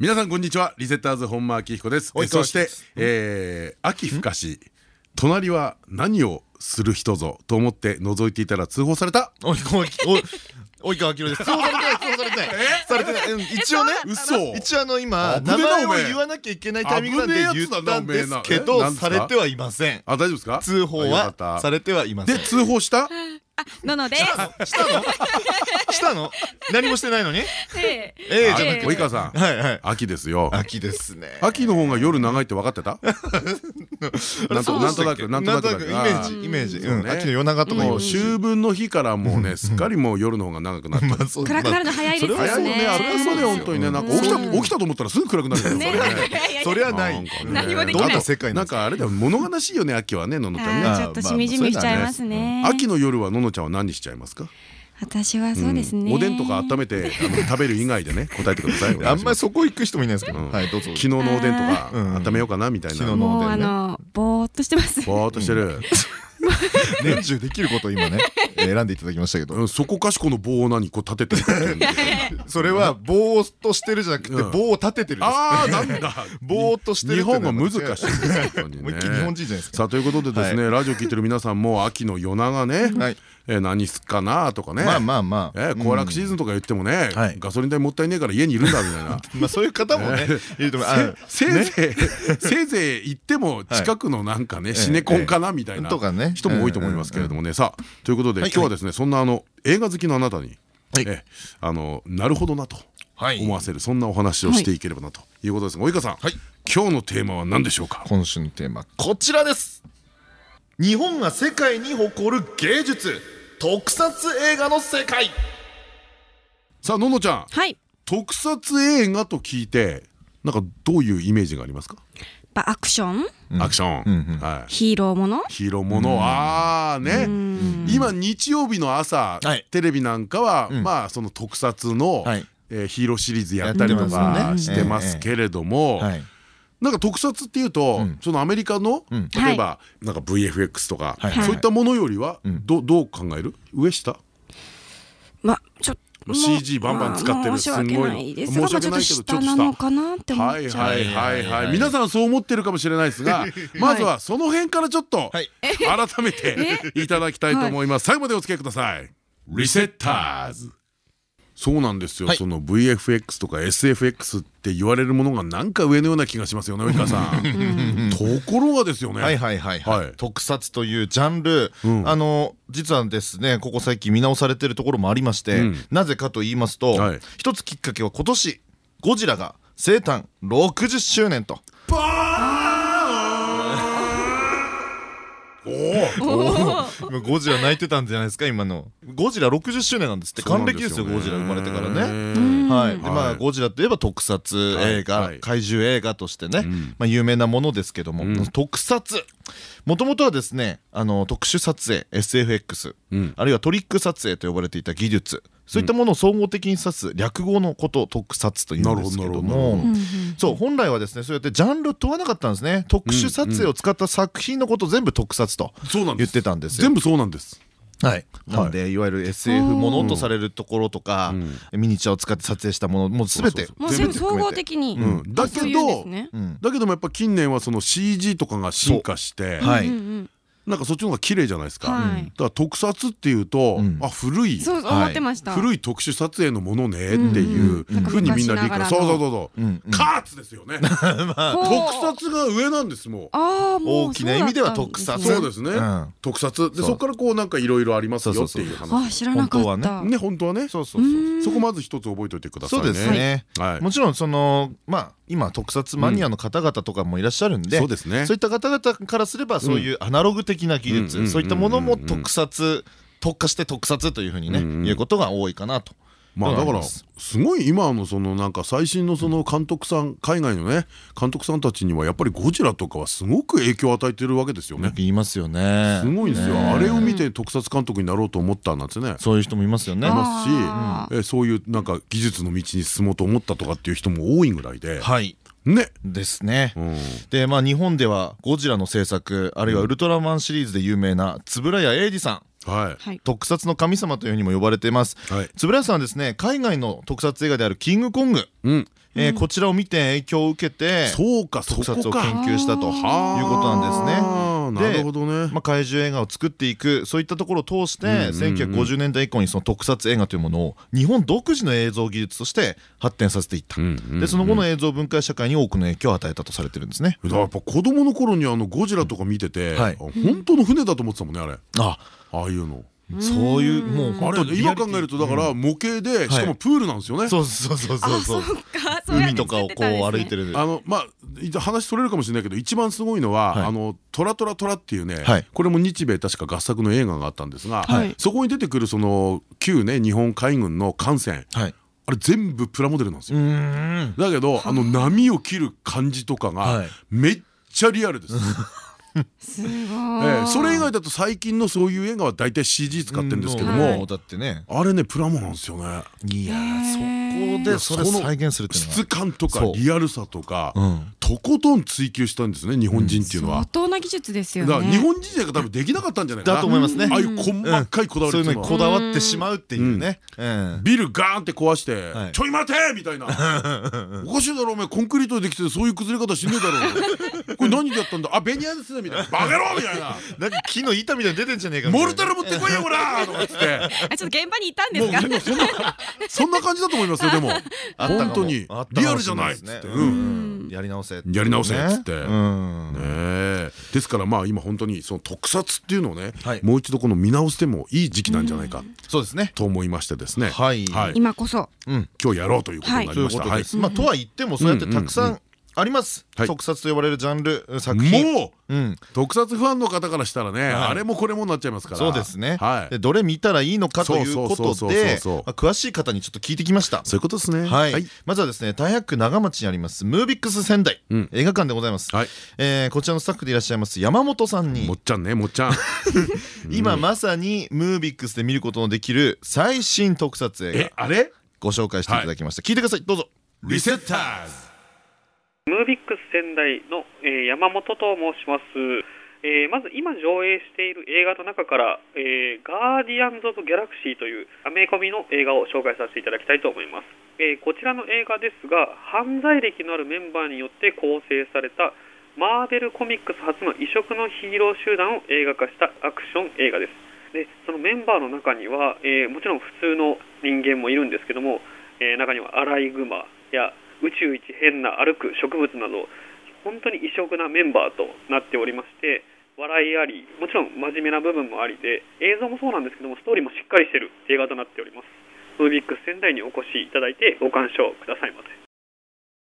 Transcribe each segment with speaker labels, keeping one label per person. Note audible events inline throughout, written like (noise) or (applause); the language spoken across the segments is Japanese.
Speaker 1: 皆さんこんにちはリセッターズ本間明彦です
Speaker 2: おい
Speaker 1: そして、えー、秋深し隣は何をする人ぞと思って覗いていたら通報された
Speaker 2: おいおいおい及川明です。通報されてない、通報されてない。されてない。うん一応ね。
Speaker 1: 嘘
Speaker 2: 一応あの今名前を言わなきゃいけないタイミングなんで言
Speaker 1: やつだな
Speaker 2: ったんですけどされてはいません。
Speaker 1: あ大丈夫ですか？
Speaker 2: 通報はされてはいません。
Speaker 1: で通報した？
Speaker 3: ののです。
Speaker 2: したの？したの？何もしてないのに？
Speaker 3: え。
Speaker 2: ええじゃなくて。
Speaker 1: 及川さん。
Speaker 2: はいはい。
Speaker 1: 秋ですよ。
Speaker 2: 秋ですね。
Speaker 1: 秋の方が夜長いって分かってた？(laughs) なんとなんとなくなんとなく
Speaker 2: イメージイメージ。秋の夜長とか
Speaker 1: もう秋分の日からもうねすっかりもう夜の方が長くなって。(laughs)
Speaker 3: 暗くなるの早いですよね。
Speaker 1: 早いねあっという間で本当にねなんか起きた起きたと思ったらすぐ暗くなるよね。(laughs)
Speaker 2: それはない。
Speaker 3: 何もできない。
Speaker 2: どんな世界
Speaker 1: なんかあれだよ物悲しいよね秋はねののちゃんね。
Speaker 3: ちょっとしみじみしちゃいますね。
Speaker 1: 秋の夜はののちゃんは何にしちゃいますか？
Speaker 3: 私はそうですね。
Speaker 1: おでんとか温めてあの食べる以外でね答えてください。(laughs)
Speaker 2: あんまりそこ行く人もいないですけど。
Speaker 1: うん。
Speaker 2: はいどうぞ。
Speaker 1: 昨日のおでんとか
Speaker 2: うん。
Speaker 1: 温めようかなみたいな。
Speaker 2: 昨日の
Speaker 3: もうあ
Speaker 2: おでんね。
Speaker 3: のぼーっとしてます。
Speaker 1: ぼーっとしてる。(laughs)
Speaker 2: 年中できることを今ね (laughs) 選んでいただきましたけど。
Speaker 1: うんそこかしこの棒を何こう立てて
Speaker 2: それはぼーっとしてるじゃなくて
Speaker 1: うん。
Speaker 2: 棒を立ててる
Speaker 1: ああなんだ。
Speaker 2: ぼーっとしてる
Speaker 1: 日本語難しい。
Speaker 2: 日本人じゃないですか。
Speaker 1: さあということでですねラジオ聞いてる皆さんも秋の夜長ね。
Speaker 2: はい
Speaker 1: えー何すっかなとかね。
Speaker 2: まあまあまあ。
Speaker 1: えー行楽シーズンとか言ってもね
Speaker 2: はい。
Speaker 1: ガソリン代もったいねえから家にいるんだみたいな。(laughs)
Speaker 2: まあそういう方もねいると思う。あ
Speaker 1: せいぜいせいぜい行っても近くのなんかねシネコンかなみたいな人も多いと思いますけれどもね。さあということで
Speaker 2: はい。
Speaker 1: 今日はですねそんなあの映画好きのあなたに
Speaker 2: はい。
Speaker 1: えあのなるほどなと
Speaker 2: はい。
Speaker 1: 思わせるそんなお話をしていければなとい。うことですが及川さん
Speaker 2: はい。
Speaker 1: 今日のテーマは何でしょうか？
Speaker 2: 今週のテーマこちらです。日本が世界に誇る芸術特撮映画の世界。
Speaker 1: さあののちゃん。
Speaker 3: はい。
Speaker 1: 特撮映画と聞いてなんかどういうイメージがありますか？
Speaker 3: まあアクション、
Speaker 1: アクション。はい。
Speaker 3: ヒーローもの？
Speaker 1: ヒーローもの。ああね。今日曜日の朝
Speaker 2: はい。
Speaker 1: テレビなんかは
Speaker 2: うん。
Speaker 1: まあその特撮の
Speaker 2: はい。
Speaker 1: えーヒーローシリーズやったりとかしてますけれども
Speaker 2: はい
Speaker 1: なんか特撮っていうと
Speaker 2: うん。
Speaker 1: そのアメリカの
Speaker 2: うん。
Speaker 1: 例えばなんか VFX とか
Speaker 2: はい。
Speaker 1: そういったものよりは
Speaker 2: うん。
Speaker 1: どどう考える？上下？
Speaker 3: まあちょっと。
Speaker 1: CG バンバン使ってる。
Speaker 3: まあ申し訳ないです。が、
Speaker 1: すごいの
Speaker 3: まあちょっと下。なのかなって思っちゃう。
Speaker 1: はいはいはいは
Speaker 2: はい。い
Speaker 1: 皆さんそう思ってるかもしれないですが (laughs) まずはその辺からちょっと
Speaker 2: はい。
Speaker 1: 改めていただきたいと思います。最後までお付き合いください。リセッターズそうなんですよ、
Speaker 2: はい。
Speaker 1: その VFX とか SFX って言われるものがなんか上のような気がしますよね及川さん。(laughs) ところがですよね。
Speaker 2: はいはいはい
Speaker 1: は
Speaker 2: はい。い特撮というジャンル。
Speaker 1: うん。
Speaker 2: あの実はですねここ最近見直されてるところもありまして
Speaker 1: うん。
Speaker 2: なぜかと言いますと
Speaker 1: はい。
Speaker 2: 一つきっかけは今年ゴジラが生誕60周年と今 (laughs) ゴジラ泣いてたんじゃないですか今の。ゴジラ60周年なんですって。還暦ですよゴジラ生まれてからね。はい、でま
Speaker 1: はい。
Speaker 2: あゴジラといえば特撮映画、怪獣映画としてね、
Speaker 1: ん。
Speaker 2: まあ、有名なものですけども、
Speaker 1: ん。
Speaker 2: 特撮。もともとはですねあの特殊撮影 SFX、
Speaker 1: うん。
Speaker 2: あるいはトリック撮影と呼ばれていた技術そういったものを総合的に指す略語のことを特撮というんですけども。そう本来はですねそうやってジャンル問わなかったんですね。特殊撮影を使った作品のことを全部特撮と言っ
Speaker 1: そうなんです。
Speaker 2: てたんです。よ
Speaker 1: 全部そうなんです。
Speaker 2: はい、なのでいわゆる SF ものとされるところとか、ミニチュアを使って撮影したものもうすべて
Speaker 1: そう。
Speaker 3: もう全部総合的に。
Speaker 1: うん。だけどだけどもやっぱ近年はその CG とかが進化して
Speaker 2: はい
Speaker 1: なんかそっちの方が綺麗じゃないですか。
Speaker 3: はい
Speaker 1: だから特撮っていうと、
Speaker 2: うん
Speaker 1: あ古い
Speaker 3: そう
Speaker 2: はい
Speaker 3: 思ってました。
Speaker 1: 古い特殊撮影のものねっていうふうにみんな理解。そうそうそうそう。
Speaker 2: うんうん
Speaker 1: カーツですよね。(laughs) 特撮が上なんですもう。
Speaker 3: ああもう
Speaker 2: 大きな意味では特撮
Speaker 1: そうですね
Speaker 2: うん。
Speaker 1: 特撮で
Speaker 2: そ
Speaker 1: こからこうなんかいろいろありますよ
Speaker 2: そうそうそう
Speaker 1: っていう
Speaker 3: あ
Speaker 1: 話。
Speaker 3: 知らなかった。
Speaker 1: ね本当はね。
Speaker 2: そうそうそう
Speaker 1: そこまず一つ覚えておいてくださいね。
Speaker 2: そうですね、
Speaker 1: はい
Speaker 2: もちろんそのまあ今特撮マニアの方々とかもいらっしゃるんで、
Speaker 1: そうですね。
Speaker 2: そういった方々からすればそういうアナログ的な技術、
Speaker 1: うん。
Speaker 2: そういったものも特撮特化して特撮というふうにね、
Speaker 1: うんうん。
Speaker 2: いうことが多いかなと
Speaker 1: まあだからすごい今のそのなんか最新のその監督さん海外のね監督さんたちにはやっぱりゴジラとかはすごく影響を与えてるわけですよね。
Speaker 2: 言いますよね。
Speaker 1: すごいんですよ。あれを見て特撮監督になろうと思ったんですね。
Speaker 2: そういう人もいますよね。い
Speaker 1: ますし、えそういうなんか技術の道に進もうと思ったとかっていう人も多いぐらいで。
Speaker 2: はい。
Speaker 1: ね、
Speaker 2: ですね。でまあ日本ではゴジラの制作あるいはウルトラマンシリーズで有名な円谷英二さん。はい、特撮の神様というふうにも呼ばれています。はい、円谷さんはですね海外の特撮映画である「キングコング」うん。えー、こちらを見て影響を受けて
Speaker 1: そうか
Speaker 2: 特撮を研究したということなんですね。
Speaker 1: なるほどね、
Speaker 2: まあ、怪獣映画を作っていくそういったところを通して1950年代以降にその特撮映画というものを日本独自の映像技術として発展させていった。でその後の映像文化社会に多くの影響を与えたとされてるんですね。
Speaker 1: だからやっぱ子供の頃にあのゴジラとか見てて、はい、本当の船だと思ってたもんねあれ。あああいうの。
Speaker 2: そういうもう
Speaker 1: あれ今考えるとだから模型でしかもプールなんですよね。
Speaker 2: そうそうそうそうそう。海とかをこう歩いてる。
Speaker 1: あのまあ話それるかもしれないけど一番すごいのはあのトラトラトラっていうねこれも日米確か合作の映画があったんですがそこに出てくるその旧ね日本海軍の艦船。あれ全部プラモデルなんですよ。だけどあ。の波を切る感じとかがめっちゃリアルです
Speaker 3: すごい、え
Speaker 1: え、それ以外だと最近のそういう映画は大体 CG 使ってるんですけども、
Speaker 2: だってね。
Speaker 1: あれねプラモなんですよね。
Speaker 2: いやそこでそれ再現するっていう
Speaker 1: のは質感とかリアルさとかとことん追求したんですね日本人っていうのは。
Speaker 3: 相当な技術ですよね。
Speaker 1: 日本人じゃ多分できなかったんじゃない？かな
Speaker 2: だと思いますね。
Speaker 1: ああいう細かいこだわり
Speaker 2: そういうこだわってしまうっていうね。
Speaker 1: ビルガーンって壊して「ちょい待て!」みたいな「(laughs) おかしいだろお前コンクリートでできてそういう崩れ方しねえだろ (laughs) これ何でやったんだ？あベニヤです」みたいな「バカ野郎!」みたいな。
Speaker 2: なんか木の板みたいに出てんじゃねえか
Speaker 1: モルタル持ってこいよほら！とかっつって。
Speaker 3: あちょっと現場にいたんです
Speaker 1: か？そんな感じだと思いますよでも。本当に。リアルじゃないっつって。
Speaker 2: やり直せ
Speaker 1: やり直せっつって。ですからまあ今本当にその特撮っていうのをねもう一度この見直してもいい時期なんじゃないか。
Speaker 2: そうですね。
Speaker 1: と思いましてですね。
Speaker 3: 今こそ。
Speaker 1: 今日やろうということになりました。
Speaker 2: まあとは言ってもそうやってたくさんあります、特撮と呼ばれるジャンル作品。
Speaker 1: もう、特撮ファンの方からしたらね、あれもこれもなっちゃいますから。
Speaker 2: そうですね、でどれ見たらいいのかということで詳しい方にちょっと聞いてきました。
Speaker 1: そういうことですね。
Speaker 2: はい。まずはですね大白区長町にありますムービックス仙台。映画館でございます。こちらのスタッフでいらっしゃいます山本さんに。
Speaker 1: もっちゃんねもっちゃん。(laughs)
Speaker 2: 今まさにムービックスで見ることのできる最新特撮映
Speaker 1: 画。あれ？
Speaker 2: ご紹介していただきました。聞いてください。どうぞ。
Speaker 1: リセッターズ
Speaker 4: ムービックス仙台の、え、山本と申します、え、まず今上映している映画の中から「え、ガーディアンズ・オブ・ギャラクシー」というアメコミの映画を紹介させていただきたいと思います、えこちらの映画ですが犯罪歴のあるメンバーによって構成されたマーベルコミックス初の異色のヒーロー集団を映画化したアクション映画です。でそのメンバーの中には、えもちろん普通の人間もいるんですけども、え中にはアライグマや宇宙一変な歩く植物など本当に異色なメンバーとなっておりまして笑いありもちろん真面目な部分もありで映像もそうなんですけどもストーリーもしっかりしてる映画となっております。ムービックス仙台にお越しいただいてご鑑賞くださいませ。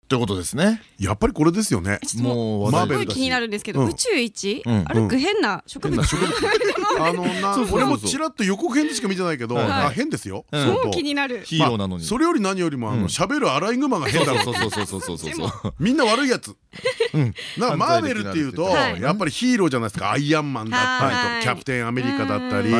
Speaker 2: ということですね。
Speaker 1: やっぱりこれですよね。
Speaker 3: もうすごい気になるんですけど、宇宙一？歩く変な植物。(laughs)
Speaker 1: あのな、俺もちらっと予告編でしか見てないけど、あ変ですよ。
Speaker 3: そう気になる。
Speaker 2: ヒーローなのに。
Speaker 1: それより何よりもあの喋るアライグマが変だろ。
Speaker 2: そうそうそうそうそうそう。
Speaker 1: みんな悪いやつ。なんかマーベルっていうとやっぱりヒーローじゃないですか。アイアンマンだったりとキャプテンアメリカだったり。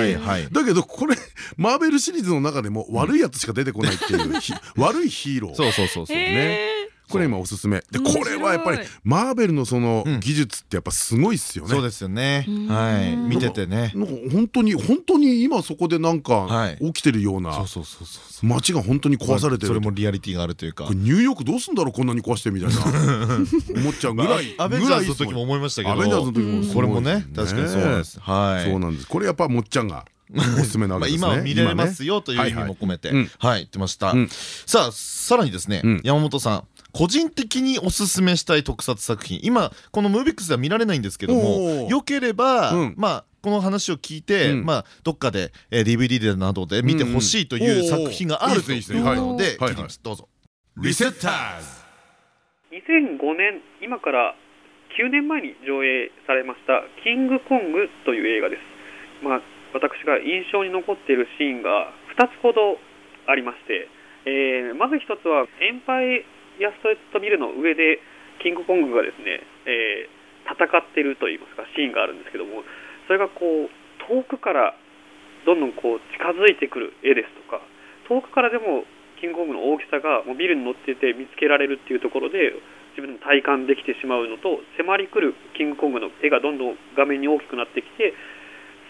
Speaker 1: だけどこれマーベルシリーズの中でも悪いやつしか出てこないっていう悪いヒーロー。
Speaker 2: そうそうそうそうね。
Speaker 1: これ今おすすめ。でこれはやっぱりマーベルのその技術ってやっぱすごいっすよね。
Speaker 2: そうですよね。はい。見ててね。
Speaker 1: 本当に本当に今そこでなんか起きてるような街が本当に壊されてる。
Speaker 2: それもリアリティがあるというか。
Speaker 1: ニューヨークどうすんだろうこんなに壊してみたいな。(laughs) 思っちゃうぐらい。
Speaker 2: アベンジャーズの時も思いましたけど。
Speaker 1: アベンジャーズの時も
Speaker 2: これもね確かにそうなんです
Speaker 1: はい。そうなんです。これやっぱもっちゃんがおすすめなわけですね。(laughs)
Speaker 2: 今見れますよという意味も込めて。はい言ってました。さあさらにですね山本さん個人的におすすめしたい特撮作品。今このムービックスでは見られないんですけどもよければ、まあこの話を聞いて、まあどっかで DVD でなどで見てほしいという作品があるというので聞いどうぞ。
Speaker 1: リセッターズ
Speaker 4: 2005年今から9年前に上映されました「キングコング」という映画です。まあ私が印象に残っているシーンが2つほどありましてえー、まず一つはエンパイアストレットビルの上でキングコングがですね、えー、戦ってるといいますかシーンがあるんですけどもそれがこう遠くからどんどんこう近づいてくる絵ですとか遠くからでもキングコングの大きさがもうビルに乗ってて見つけられるっていうところで自分でも体感できてしまうのと迫り来るキングコングの絵がどんどん画面に大きくなってきて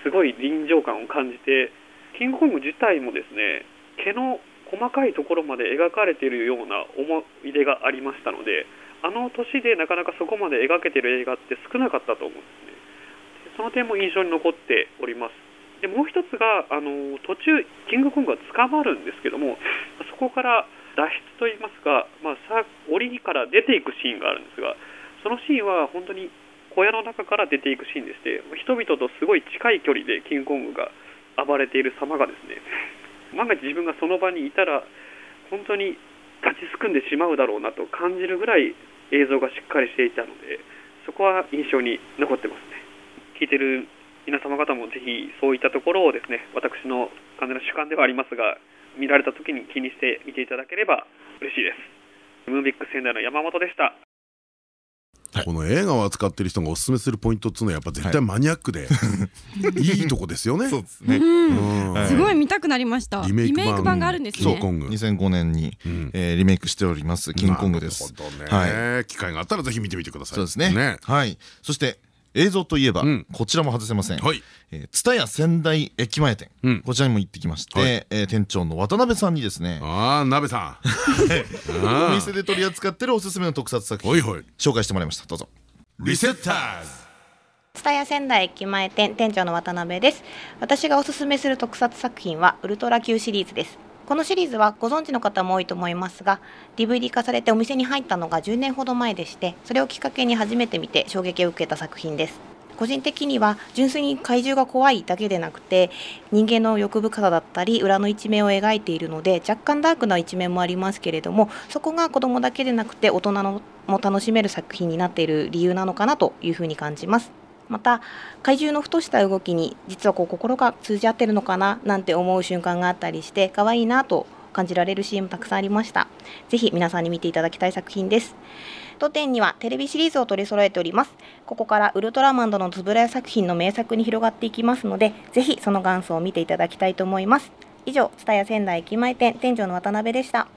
Speaker 4: すごい臨場感を感じてキングコング自体もですね毛の細かいところまで描かれているような思い出がありましたのであの年でなかなかそこまで描けてる映画って少なかったと思うんですね。その点も印象に残っております。でもう一つがあの途中キングコングが捕まるんですけどもそこから脱出といいますか、まあ、さ檻から出ていくシーンがあるんですがそのシーンは本当に小屋の中から出ていくシーンでして人々とすごい近い距離でキングコングが暴れている様がですね万が一自分がその場にいたら本当に立ちすくんでしまうだろうなと感じるぐらい映像がしっかりしていたのでそこは印象に残ってますね。聞いてる皆様方もぜひそういったところをですね私の完全な主観ではありますが見られた時に気にして見ていただければ嬉しいです。ムービック仙台の山本でした。
Speaker 1: この映画を扱ってる人がおすすめするポイントっつうのはやっぱ絶対マニアックでいいとこですよ
Speaker 2: ね。
Speaker 3: すごい見たくなりました。リメイク版があるんですね。
Speaker 2: 2005年にリメイクしておりますキングコングです。
Speaker 1: はい。機会があったらぜひ見てみてください。
Speaker 2: そうですね。はい。そして映像といえば、こちらも外せません。蔦屋仙台駅前店、こちらにも行ってきまして、店長の渡辺さんにですね。
Speaker 1: ああ、鍋さ
Speaker 2: ん。(laughs) お店で取り扱ってるおすすめの特撮作品。紹介してもらいました。どうぞ。
Speaker 1: リセッターズ。
Speaker 5: 蔦屋仙台駅前店店長の渡辺です私がおすすめする特撮作品はウルトラ Q シリーズですこのシリーズはご存知の方も多いと思いますが DVD 化されてお店に入ったのが10年ほど前でしてそれをきっかけに初めて見て衝撃を受けた作品です。個人的には純粋に怪獣が怖いだけでなくて人間の欲深さだったり裏の一面を描いているので若干ダークな一面もありますけれどもそこが子供だけでなくて大人のも楽しめる作品になっている理由なのかなというふうに感じます。また怪獣のふとした動きに実はこう心が通じ合ってるのかななんて思う瞬間があったりして可愛いなと感じられるシーンもたくさんありました。ぜひ皆さんに見ていただきたい作品です。当店にはテレビシリーズを取り揃えております。ここからウルトラマンとのつぶらや作品の名作に広がっていきますのでぜひその元祖を見ていただきたいと思います。以上蔦屋仙台駅前店店長の渡辺でした。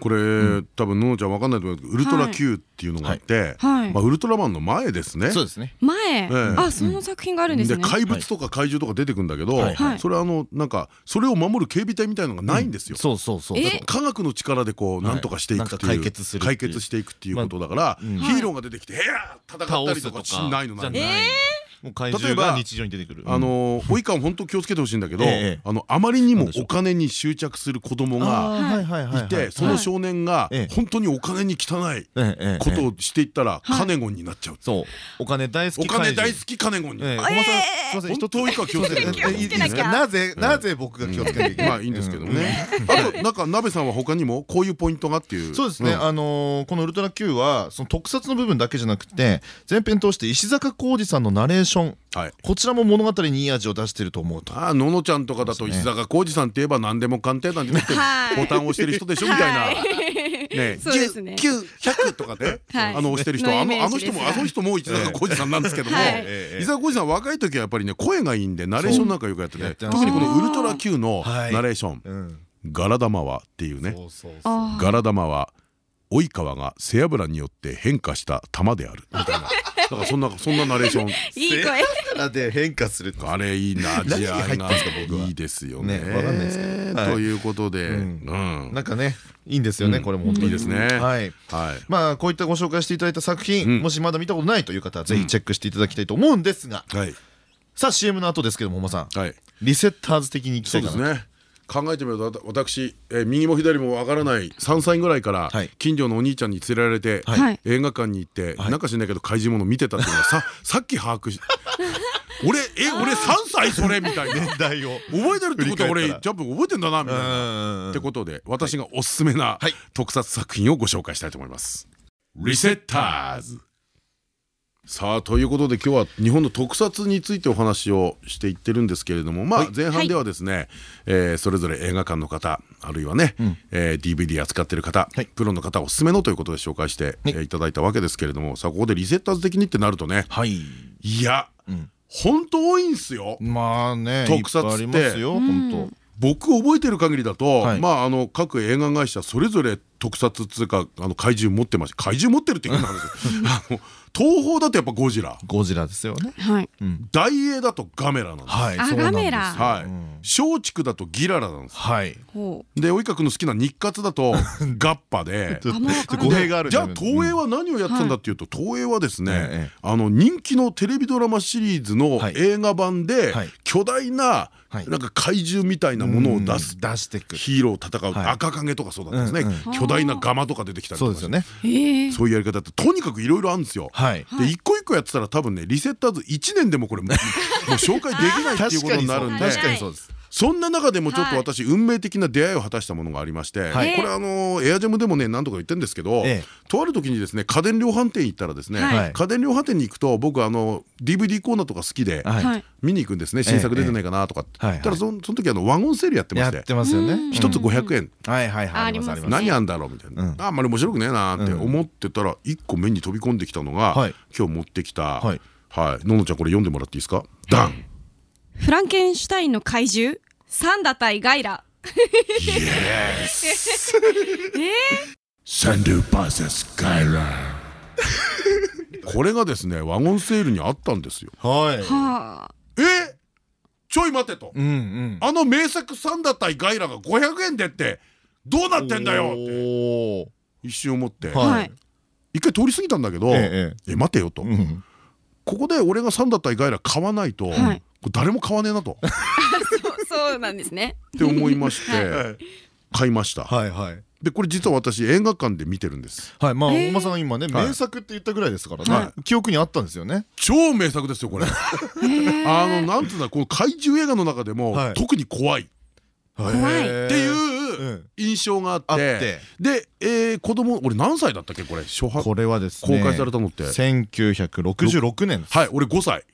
Speaker 1: これ、うん、多分ののちゃんわかんないと思うけどウルトラ Q っていうのがあって、はい、まあウルトラマンの前ですね。
Speaker 2: そうですね。
Speaker 3: 前、あその作品があるんですね。
Speaker 1: 怪物とか怪獣とか出てくるんだけど、それはあのなんかそれを守る警備隊みたいのがないんですよ。
Speaker 2: そうそうそう。
Speaker 1: 科学の力でこうなんとかしていくっていう解決する解決していくっていうことだからヒーローが出てきて「へや戦ったりとかしないのなん
Speaker 2: もう怪獣が日常に出てくる。
Speaker 1: あの及川本当気をつけてほしいんだけどあのあまりにもお金に執着する子供がいてその少年が本当にお金に汚いことをしていったらカネゴンになっちゃう。
Speaker 2: そう。お金大好き
Speaker 1: お金大好きカネゴンに
Speaker 2: 本当及川気をつけてなぜなぜ僕が気をつけなきゃいけない？
Speaker 1: まあいいんですけどね。あとなんか鍋さんは他にもこういうポイントがっていう？
Speaker 2: そうですね。あのこのウルトラ Q はその特撮の部分だけじゃなくて前編通して石坂浩二さんのナレーションション。はい、こちらも物語にいい味を出してると思うと。
Speaker 1: ああののちゃんとかだと石坂浩二さんって言えば何でも鑑定団でボタンを押してる人でしょみたいな。(laughs) ね、九百とかで、あの押してる人、あのあの人もあの人も石坂浩二さんなんですけども、石坂浩二さん若い時はやっぱりね声がいいんでナレーションなんかよくやってて、特にこのウルトラ Q のナレーション、ガラ玉はっていうね、ガラ玉は及川が背脂によって変化した玉である。みたいな。だからそんなそんなナレーション。(laughs)
Speaker 3: いい声。
Speaker 2: で変化する。
Speaker 1: あれいいな味合いがいいですよね。わかんないですけど。ということで、
Speaker 2: なんかねいいんですよねこれも本当に
Speaker 1: いいですね。
Speaker 2: はいはい。まあこういったご紹介していただいた作品、もしまだ見たことないという方はぜひチェックしていただきたいと思うんですが。さあ CM の後ですけども本間さん。リセッターズ的にいきたいかな。そうですね。
Speaker 1: 考えてみると私、えー、右も左もわからない3歳ぐらいから近所のお兄ちゃんに連れられて、映画館に行って、なんか知んないけど怪獣もの見てたっていうのはさ (laughs) さっき把握し俺え俺3歳それ？みたいな。年代を。覚えてるってことは俺ジャンプ覚えてんだなみたいな。ってことで私がおすすめな特撮作品をご紹介したいと思います。リセッターズさあということで今日は日本の特撮についてお話をしていってるんですけれどもまあ前半ではですね、えそれぞれ映画館の方あるいはね、え DVD 扱ってる方、プロの方おすすめのということで紹介してい。ただいたわけですけれどもさあここでリセッターズ的にってなるとねい。や本当多いんすよ。
Speaker 2: まあね
Speaker 1: 特撮って僕覚えてる限りだとまああの各映画会社それぞれ特撮っつうかあの怪獣持ってました怪獣持ってるって言うんですよ。(laughs) 東宝だとやっぱゴジラ。
Speaker 2: ゴジラですよね。
Speaker 3: はい。
Speaker 1: 大英だとガメラなんです。
Speaker 2: はい
Speaker 3: あガメラ。
Speaker 1: はい。松竹だとギララなんです。
Speaker 2: はい。
Speaker 1: で及川君の好きな日活だと (laughs) ガッパで。
Speaker 2: 語弊がある
Speaker 1: じゃあ東映は何をやってたんだっていうと東映はですねあの人気のテレビドラマシリーズの映画版で巨大ななんか怪獣みたいなものを出す
Speaker 2: 出してく
Speaker 1: ヒーロー戦う赤影とかそうだったんですね。巨大なガマとか出てきたりとかそういうやり方ってとにかくいろいろあるんですよ。で一個一個やってたら多分ねリセッターズ1年でもこれもう紹介できないっていうことになるんで。(laughs)
Speaker 2: 確かにそうです
Speaker 1: そんな中でもちょっと私運命的な出会いを果たしたものがありましてこれあのエアジャムでもね何度か言ってるんですけどとある時にですね家電量販店行ったらですね家電量販店に行くと僕あの DVD コーナーとか好きで見に行くんですね新作出てないかなとかただその時あのワゴンセールやってまして。一つ500円。何あんだろうみたいな。あんまり面白くねえなって思ってたら一個目に飛び込んできたのが今日持ってきたはい。ののちゃんこれ読んでもらっていいですか？ダン
Speaker 3: フランケンシュタインの怪獣？サンダ対ガイラ。
Speaker 1: イエス。サンダー vs ガイラ。これがですねワゴンセールにあったんですよ。
Speaker 2: は
Speaker 1: い。え？ちょい待てと。あの名作サンダー対ガイラが500円でってどうなってんだよって一瞬思って。一回通り過ぎたんだけど、え待てよと。ここで俺がサンダー対ガイラ買わないと。誰も買わねえなと。(laughs)
Speaker 3: そうなんですね。
Speaker 1: って思いまして買いました。はいはい。でこれ実は私映画館で見てるんです。
Speaker 2: はいまあ大間さん今ね名作って言ったぐらいですからね。記憶にあったんですよね。
Speaker 1: 超名作ですよこれ。(laughs) あのなんていうんだこの怪獣映画の中でも特に怖い。
Speaker 3: 怖い。
Speaker 1: っていう印象があってで子供俺何歳だったっけこれ？初
Speaker 2: これはですね
Speaker 1: 公開されたのって。
Speaker 2: 1966年
Speaker 1: はい俺5歳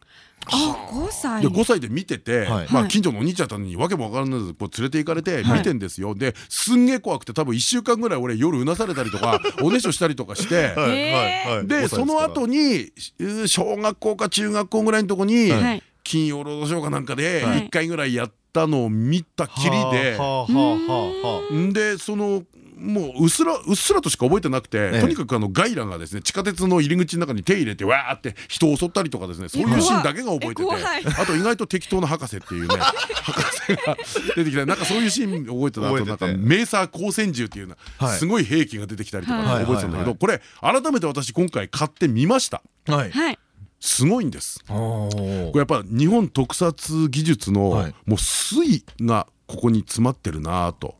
Speaker 3: あ5歳。
Speaker 1: で5歳で見てて、まあ近所のお兄ちゃんたちにわけも分からずこう連れて行かれて見てんですよ、ですんげえ怖くて多分1週間ぐらい俺夜うなされたりとか (laughs) おねしょしたりとかしてでその後に小学校か中学校ぐらいのとこに金曜ロードショーかなんかで1回ぐらいやったのを見たきりででそのもううっすらうっすらとしか覚えてなくてとにかくあのガイラがですね地下鉄の入り口の中に手入れてわーって人を襲ったりとかですねそういうシーンだけが覚えててあと意外と適当な博士っていうね博士が (laughs) 出てきた。なんかそういうシーン覚えてたあとなんかメーサー光線銃っていうすごい兵器が出てきたりとか覚えてたんだけどこれ改めて私今回買ってみました。はい。すごいんです。これやっぱ日本特撮技術のもう粋がここに詰まってるなと。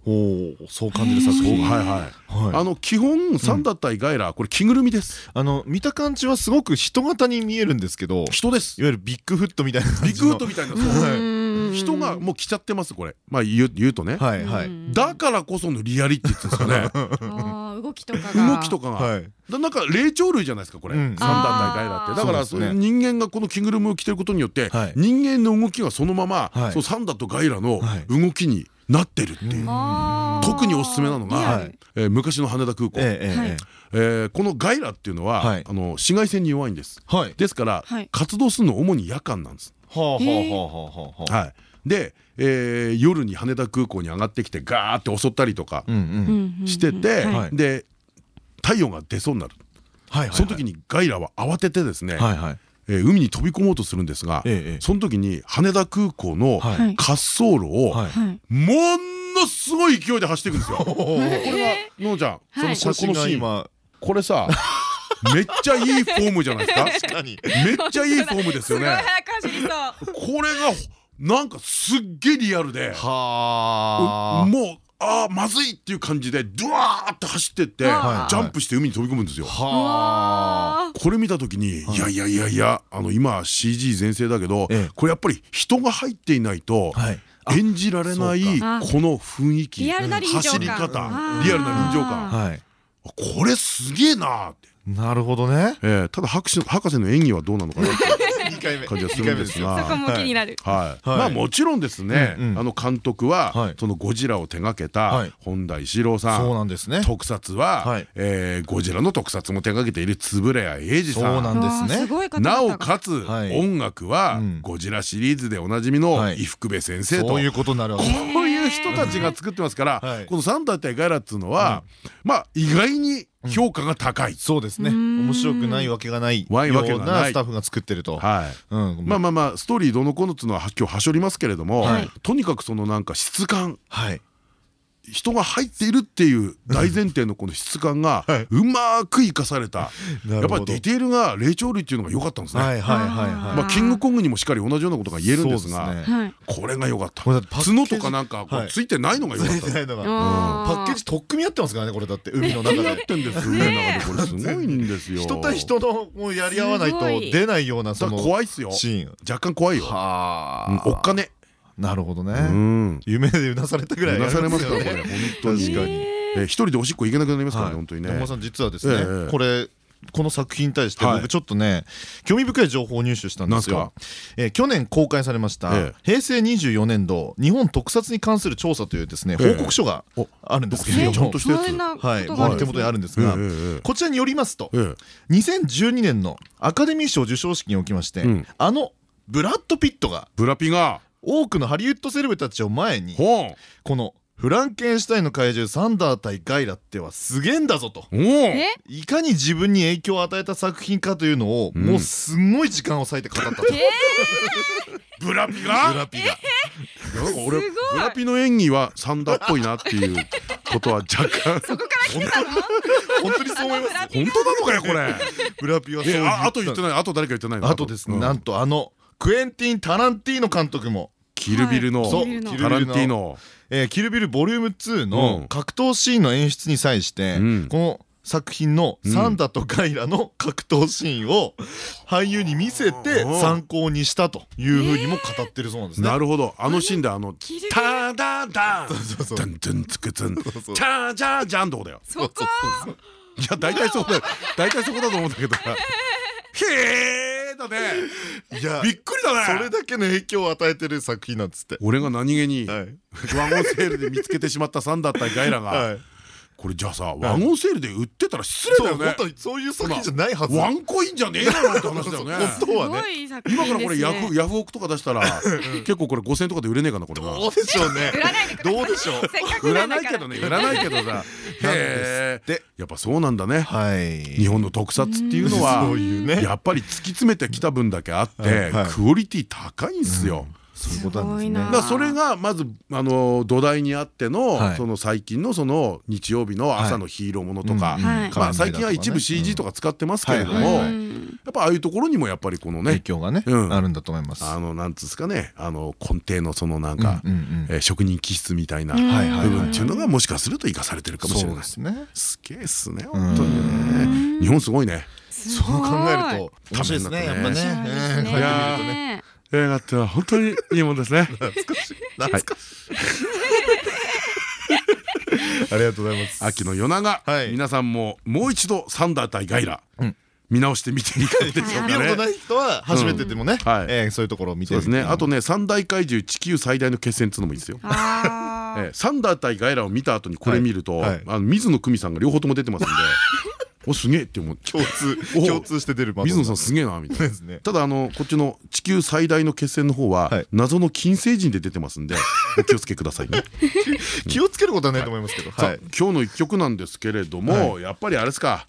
Speaker 2: そう感じる作品。
Speaker 1: はいはい。あの基本サンダー対ガイラこれ着ぐるみです。
Speaker 2: あの見た感じはすごく人型に見えるんですけど
Speaker 1: 人です。
Speaker 2: いわゆるビッグフットみたいな
Speaker 1: ビッグフットみたいな人がもう着ちゃってますこれ。まあ言うとね。だからこそのリアリティっていうんですか
Speaker 3: ね。(laughs) 動きとかが。
Speaker 1: 動きとかが。なんか霊長類じゃないですかこれ。サンダー対ガイラって。だから人間がこの着ぐるみを着てることによって人間の動きがそのままサンダーとガイラの動きになってるっていう。特におすすめなのが昔の羽田空港。このガイラっていうのは紫外線に弱いんです。ですから活動するの主に夜間なんです。で夜に羽田空港に上がってきてガーって襲ったりとかしててで太陽が出そうになる。その時にガイラは慌ててですね海に飛び込もうとするんですがその時に羽田空港の滑走路をものすごい勢いで走っていくんですよ。(laughs) これはののちゃんその写真が今これさめっちゃいいフォームじゃないですか？確かに。めっちゃいいフォームですよね。(laughs) これがなんかすっげえリアルではもうああまずいっていう感じでドワーって走ってってジャンプして海に飛び込むんですよ。これ見た時にい。やいやいやいやあの今 CG 全盛だけどこれやっぱり人が入っていないと演じられないこの雰囲気走り方リアルな臨場感。これすげえなって。
Speaker 2: なるほどね。
Speaker 1: ただ博士博士の演技はどうなのかな感じがするんですが。
Speaker 3: そこも気になる。
Speaker 1: はい。まあもちろんですね。あの監督はそのゴジラを手掛けた本田一郎さん。
Speaker 2: そうなんですね。
Speaker 1: 特撮はゴジラの特撮も手掛けている円谷英二さん。
Speaker 2: そうなんですね。
Speaker 1: なおかつ音楽はゴジラシリーズでおなじみの伊福部先生と。
Speaker 2: そういうことにな
Speaker 1: 人たちが作ってますからこの「サンダー対ガイラ」っていうのはまあ意外に評価が高い、
Speaker 2: そうですね面白くないわけがないようなスタッフが作ってると。
Speaker 1: まあまあまあストーリーどのこのっていうのは今日はしょりますけれどもとにかくそのなんか質感人が入っているっていう大前提のこの質感がうまく生かされた。(laughs) やっぱりディテールが霊長類っていうのが良かったんですね。まあキングコングにもしっかり同じようなことが言えるんですがこれが良かった。角とかなんかついてないのが良かった。パ
Speaker 2: ッケージとっくみ合ってますからねこれだって海の中で。(laughs)
Speaker 1: ってんです海の中で。これすごいんですよ。
Speaker 2: 人対人のもうやり合わないと出ないようなその
Speaker 1: 怖いっすよ。若干怖いよ。おっかね
Speaker 2: なるほどね。夢でうなされたぐらいう
Speaker 1: なされますからこれ本当に。確かに。一人でおしっこ行けなくなりますからね本当にね。
Speaker 2: 山さん実はですねこれこの作品に対して僕ちょっとね興味深い情報を入手したんですよ。去年公開されました平成24年度日本特撮に関する調査というですね報告書があるんですけれどもはい。手元にあるんですがこちらによりますと2012年のアカデミー賞授賞式におきましてあのブラッド・ピットが
Speaker 1: ブラピが
Speaker 2: 多くのハリウッドセレブたちを前にこのフランケンシュタインの怪獣サンダー対ガイラってはすげえんだぞと。いかに自分に影響を与えた作品かというのをもうすごい時間を割いて語ったと。
Speaker 1: ブラピが？
Speaker 2: ブラピが。
Speaker 1: 俺ブラピの演技はサンダーっぽいなっていうことは若干。
Speaker 3: そこから来たの？
Speaker 2: 本当にそう思います。
Speaker 1: 本当なのかよこれ
Speaker 2: ブラピは
Speaker 1: そうあと言ってない。あと誰か言ってないの？
Speaker 2: あとです。ねなんとあのクエンティン・タランティーノ監督も。
Speaker 1: キルビルのタランティーノ。
Speaker 2: キルビルボリューム2の格闘シーンの演出に際してこの作品のサンダとガイラの格闘シーンを俳優に見せて参考にしたというふうにも語ってるそうなんですね。
Speaker 1: なるほど。あのシーンであの「タダダン」「ダンドンツクツン」「チャージャージャン」とこだよ。
Speaker 3: そこ。
Speaker 1: いや大体そうだよ。大体そこだと思うんだけど。(laughs) へえだね。いやびっくりだ
Speaker 2: ね。それだけの影響を与えてる作品なんつって。
Speaker 1: 俺が何気にワゴンセールで見つけてしまった3だったガイラがこれじゃあさワゴンセールで売ってたら失礼だよね。
Speaker 2: そういう作品じゃないはず
Speaker 1: ワンコインじゃねえだろって話だよね
Speaker 2: 本当はね
Speaker 1: 今からこれヤフヤフオクとか出したら結構これ5000円とかで売れねえかなこれ
Speaker 2: どうでしょうねどうでしょう
Speaker 1: 売らないけどね売らないけどさへえやっぱそうなんだね日本の特撮っていうのはやっぱり突き詰めてきた分だけあってクオリティ高いんですよ
Speaker 2: そういうことなんですね。
Speaker 1: だそれがまずあの土台にあってのその最近のその日曜日の朝のヒーローものとか、まあ最近は一部 CG とか使ってますけれども、やっぱああいうところにもやっぱりこのね
Speaker 2: 影響がねあるんだと思います。
Speaker 1: あのなんつうんですかね、あの根底のそのなんか職人気質みたいな部分っていうのがもしかすると生かされてるかもしれない。ですね。すげえっすね本当にね。日本すごいね。
Speaker 2: そう考えると面白いですねやっぱね。
Speaker 1: いや映画っては本当にいいもんですね。(laughs)
Speaker 2: 懐かしい。懐かしい。(laughs) ありがとうございます。
Speaker 1: 秋の夜長、皆さんももう一度サンダー対ガイラ。見直してみていかがでしょうかね。(laughs)
Speaker 2: 見たことない人は初めてでもね、そういうところを見て
Speaker 1: ですね。あとね、三大怪獣地球最大の決戦っていうのもいいですよ。サンダー対ガイラを見た後にこれ見ると、あの水野久美さんが両方とも出てますんで。おすげえって思って。
Speaker 2: 共通共通して出る
Speaker 1: 水野さんすげえなみたいな。ただあのこっちの地球最大の決戦の方は謎の金星人で出てますんで (laughs) お気をつけくださいね。
Speaker 2: 気をつけることはないと思いますけど。
Speaker 1: 今日の一曲なんですけれどもやっぱりあれですか。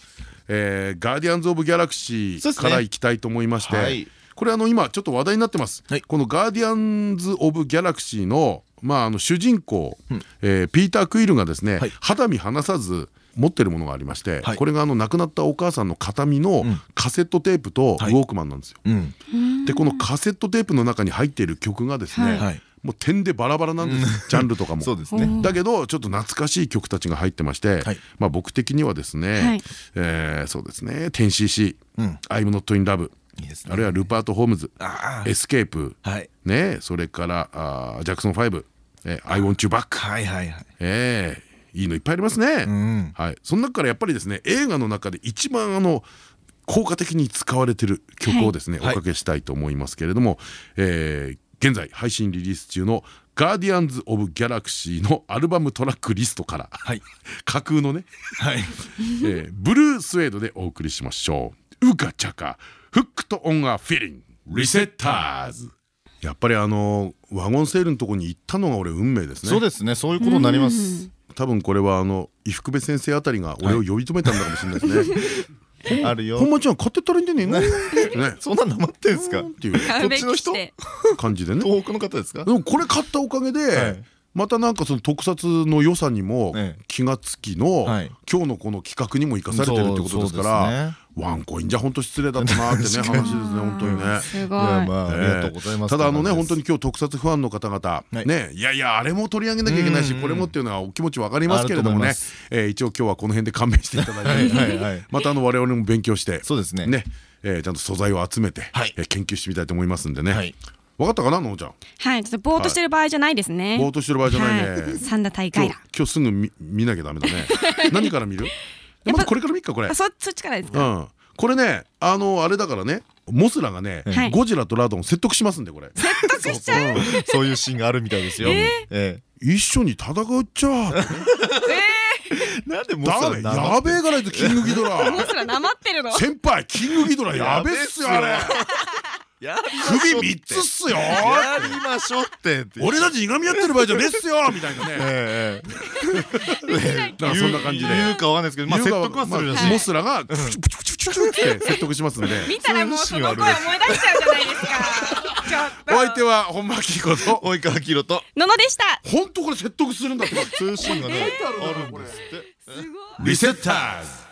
Speaker 1: ガーディアンズ・オブ・ギャラクシーからいきたいと思いましてこれあの今ちょっと話題になってます。このガーディアンズ・オブ・ギャラクシーのまああの主人公えピーター・クイルがですね肌身離さず持ってるものがありまして、はい、これがあの亡くなったお母さんの形見のカセットテープとウォークマンなんですよ。でこのカセットテープの中に入っている曲がですね、はい、もう点でバラバラなんですジャンルとかも。だけどちょっと懐かしい曲たちが入ってまして、はい、まあ僕的にはですね、はい、えー、そうですね「10cc I'm Not in Love」あるいはルパート・ホームズ「エスケープ」ねそれからあジャクソン5「I Want You Back」ええいいのいっぱいありますね。はい、その中からやっぱりですね映画の中で一番あの効果的に使われてる曲をですね、おかけしたいと思いますけれども、え現在配信リリース中の「ガーディアンズ・オブ・ギャラクシー」のアルバムトラックリストから、はい、(laughs) 架空のね、はい。(laughs) えー、ブルースウェードでお送りしましょう。ウガチャカフックとオンアフィリンリセッターズ。やっぱりあのワゴンセールのとこに行ったのが俺運命ですね。
Speaker 2: そうですねそういうことになります
Speaker 1: 多分これはあの伊福部先生あたりが俺を呼び止めたんだかもしれないですねあるよ。本間ちゃん買ってったらいいんじゃねえの？
Speaker 2: ね、そんななまってんすか？っていうこっちの人？
Speaker 1: 感じでね。
Speaker 2: 東北の方ですか？
Speaker 1: でもこれ買ったおかげで。またなんかその特撮の良さにも気がつきの今日のこの企画にも生かされてるってことですからワンコインじゃ本当失礼だったなってね (laughs) 話ですね本当にね。
Speaker 3: すごい。あ
Speaker 2: りがとうございます。
Speaker 1: ただあのね本当に今日特撮ファンの方々ねいやいやあれも取り上げなきゃいけないしこれもっていうのはお気持ちわかりますけれどもね一応今日はこの辺で勘弁していただいて (laughs) またあの我々も勉強して
Speaker 2: そうですね。
Speaker 1: ねちゃんと素材を集めて研究してみたいと思いますんでね。分かったかなのちゃん？
Speaker 3: はいちょっとぼーっとしてる場合じゃないですね。
Speaker 1: ぼーっとしてる場合じゃないね。
Speaker 3: 三田大会
Speaker 1: 今日すぐ見なきゃダメだね。(laughs) 何から見る？まずこれから見っかこれ。
Speaker 3: そっちからですか？
Speaker 1: これねあのあれだからねモスラがねゴジラとラドン説得しますんでこれ。
Speaker 3: 説得しちゃう？
Speaker 2: そういうシーンがあるみたいですよ。
Speaker 1: 一緒に戦うっちゃ
Speaker 2: なんでモスラ
Speaker 1: やべえがないとキングギドラ。
Speaker 3: モスラなまってるの？
Speaker 1: 先輩キングギドラやべえっすよあれ首三つっすよ。
Speaker 2: やりましょうって
Speaker 1: 俺たちいがみ合ってる場合じゃねえっすよみたいなね。(laughs) (laughs) そんな感じで。
Speaker 2: 言うかわかんない。ですけど説得はする
Speaker 1: しモスラがプチプチプチプチって説得しますんで
Speaker 3: 見たらもうその声思い出しちゃうじゃないですか
Speaker 1: お相手は本間明子と
Speaker 2: 及川明と
Speaker 3: ののでした
Speaker 1: 本当これ説得するんだって
Speaker 2: そういうシーンがねあるんですって
Speaker 1: リセッターズ